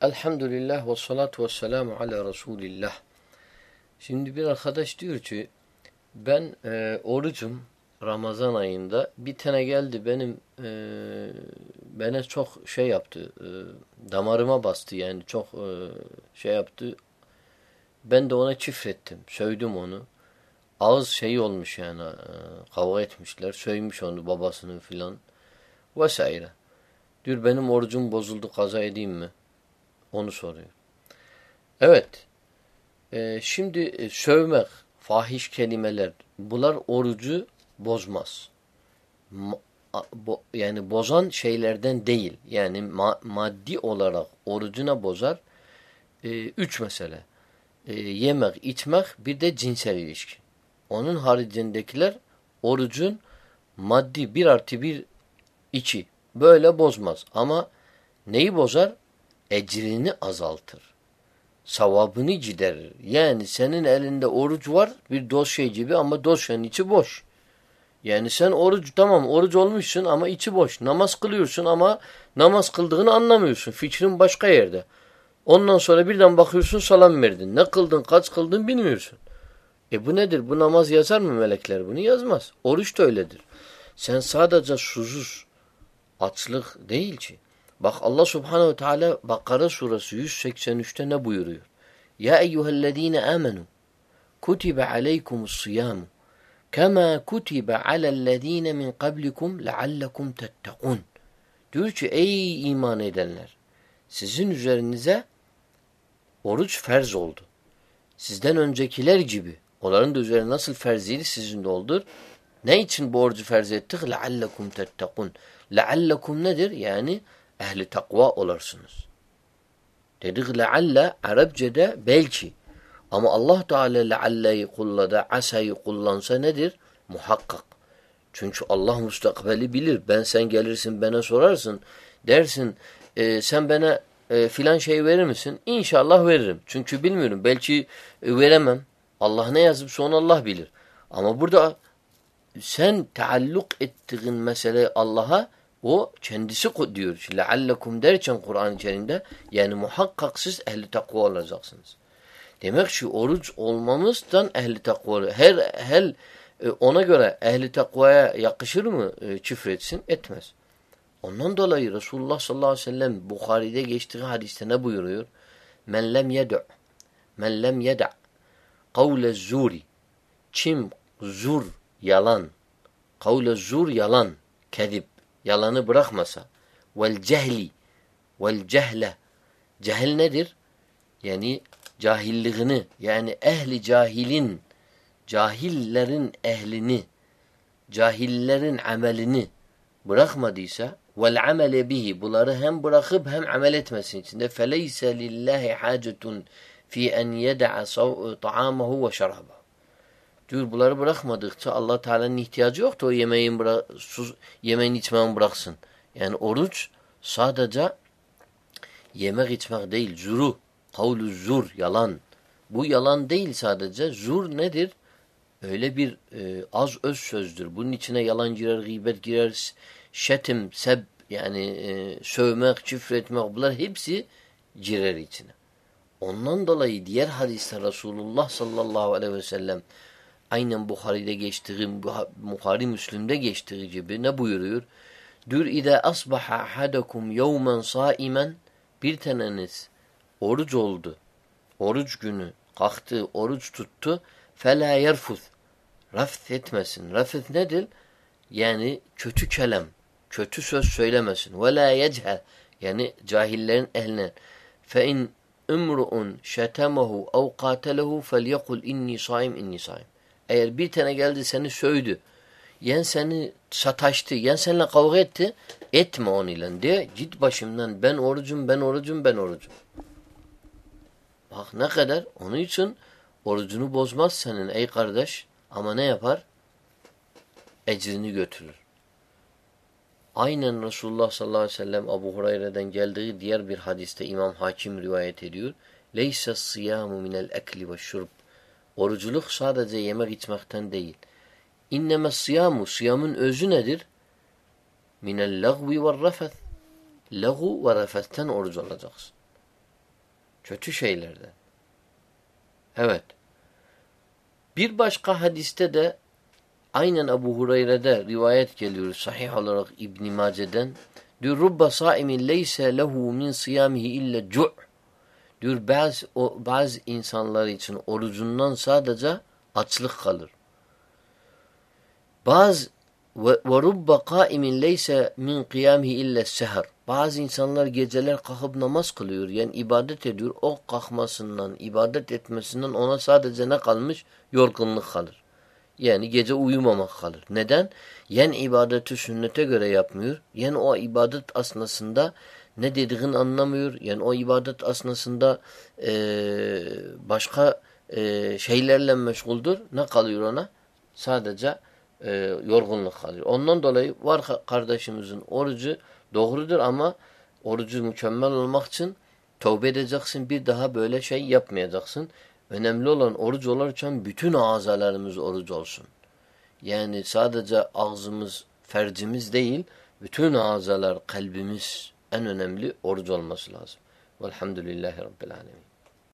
Elhamdülillah ve salatu ve selamu ala Resulillah. Şimdi bir arkadaş diyor ki ben e, orucum Ramazan ayında. Bir tane geldi benim e, bana çok şey yaptı e, damarıma bastı yani çok e, şey yaptı. Ben de ona çifrettim sövdüm onu. Ağız şeyi olmuş yani e, kavga etmişler söymüş onu babasını filan vesaire. Diyor benim orucum bozuldu kaza edeyim mi onu soruyor evet e, şimdi e, sövmek fahiş kelimeler bunlar orucu bozmaz. Ma, bo, yani bozan şeylerden değil. Yani ma, maddi olarak orucuna bozar. E, üç mesele. E, yemek, içmek bir de cinsel ilişki. Onun haricindekiler orucun maddi bir artı bir içi. Böyle bozmaz. Ama neyi bozar? Ecrini azaltır. Savabını giderir. Yani senin elinde oruç var bir dosya gibi ama dosyanın içi boş. Yani sen oruç tamam oruç olmuşsun ama içi boş. Namaz kılıyorsun ama namaz kıldığını anlamıyorsun. Fikrin başka yerde. Ondan sonra birden bakıyorsun salam verdin. Ne kıldın kaç kıldın bilmiyorsun. E bu nedir? Bu namaz yazar mı melekler? Bunu yazmaz. Oruç da öyledir. Sen sadece susuz açlık değil ki. Bak Allah subhanehu teala Bakara suresi 183'te ne buyuruyor? Ya eyyühellezine amenu kutibe aleykumus siyamu Kema kutibe alellezine min qablikum leallekum tettekun. Diyor ki ey iman edenler sizin üzerinize oruç ferz oldu. Sizden öncekiler gibi onların da üzerine nasıl ferziydi sizin de oldur. Ne için bu orucu ferz ettik? Leallekum tettekun. Leallekum nedir? Yani ehli takva olarsınız. Dedik lealle Arapçada belki. Ama Allah Teala lealleyi kullada, asayı kullansa nedir? Muhakkak. Çünkü Allah müstakbeli bilir. Ben sen gelirsin bana sorarsın. Dersin e, sen bana e, filan şey verir misin? İnşallah veririm. Çünkü bilmiyorum. Belki e, veremem. Allah ne yazıp onu Allah bilir. Ama burada sen taalluk ettiğin mesele Allah'a o kendisi diyor. Leallekum derken Kur'an-ı yani muhakkak siz ehli takva olacaksınız. Demek ki oruç olmamızdan ehli takva her her e, ona göre ehli takvaya yakışır mı e, küfretsin? Etmez. Ondan dolayı Resulullah sallallahu aleyhi ve sellem Bukhari'de geçtiği hadiste ne buyuruyor? Men lem yed'u men lem yed'a kavle zuri kim zur yalan kavle zur yalan kedip yalanı bırakmasa. Vel cehli. Vel cehle. Cehil nedir? Yani cahilliğini yani ehli cahilin cahillerin ehlini cahillerin amelini bırakmadıysa vel amele bihi bunları hem bırakıp hem amel etmesin içinde. Feleyse lillahi hacetun fi en yed'a ta'amahu ve şarabahu diyor bunları bırakmadıkça Allah Teala'nın ihtiyacı yoktu o yemeğin sus, yemeğin içmeğin bıraksın. Yani oruç sadece yemek içmek değil, zuru Kavlu zur, yalan. Bu yalan değil sadece. Zur nedir? Öyle bir e, az öz sözdür. Bunun içine yalan girer, gıybet girer, şetim, seb yani e, sövmek, küfretmek bunlar hepsi girer içine. Ondan dolayı diğer hadiste Resulullah sallallahu aleyhi ve sellem aynen Bukhari'de geçtiği, Bukhari Müslim'de geçtiği gibi ne buyuruyor? Dür ide asbaha ahadakum yevmen saimen bir taneniz oruç oldu. Oruç günü kalktı, oruç tuttu. Fela yerfuz. Rafth etmesin. Rafth nedir? Yani kötü kelam, kötü söz söylemesin. Ve la yechel. Yani cahillerin ehline. Fe in imru'un şetemehu ev katelehu felyekul inni saim inni saim. Eğer bir tane geldi seni sövdü, yen seni sataştı, yen seninle kavga etti, etme onunla diye git başımdan ben orucum, ben orucum, ben orucum. Bak ne kadar. Onun için orucunu bozmaz senin ey kardeş. Ama ne yapar? Ecrini götürür. Aynen Resulullah sallallahu aleyhi ve sellem Abu Hureyre'den geldiği diğer bir hadiste İmam Hakim rivayet ediyor. Leyse siyamu minel ekli ve şurb. Oruculuk sadece yemek içmekten değil. İnneme siyamu, siyamın özü nedir? Minel lagvi ve refet. Lagu ve refetten oruç olacaksın. Kötü şeylerden. Evet. Bir başka hadiste de aynen Ebu Hureyre'de rivayet geliyor sahih olarak İbn Mace'den. Diyor rubba saimin leyse lehu min siyamihi illa cu' Diyor bazı, o, bazı insanlar için orucundan sadece açlık kalır. Bazı rubba kaimin leyse min kıyamihi illa seher. Bazı insanlar geceler kalkıp namaz kılıyor. Yani ibadet ediyor. O kalkmasından, ibadet etmesinden ona sadece ne kalmış? Yorgunluk kalır. Yani gece uyumamak kalır. Neden? Yen ibadeti sünnete göre yapmıyor. Yen o ibadet asnasında ne dediğini anlamıyor. Yani o ibadet asnasında e, başka e, şeylerle meşguldür. Ne kalıyor ona? Sadece e, yorgunluk kalıyor. Ondan dolayı var kardeşimizin orucu doğrudur ama orucu mükemmel olmak için tövbe edeceksin. Bir daha böyle şey yapmayacaksın. Önemli olan oruç olurken bütün azalarımız oruç olsun. Yani sadece ağzımız, fercimiz değil, bütün azalar, kalbimiz en önemli oruç olması lazım. Velhamdülillahi Rabbil Alemin.